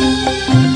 Música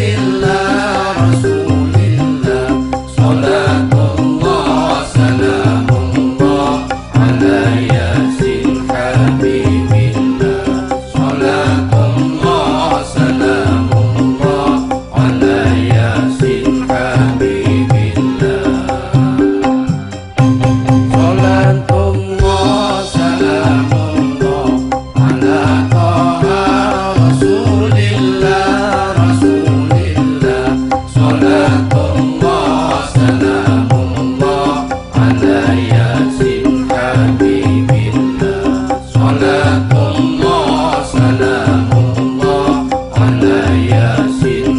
Hallelujah. 的心。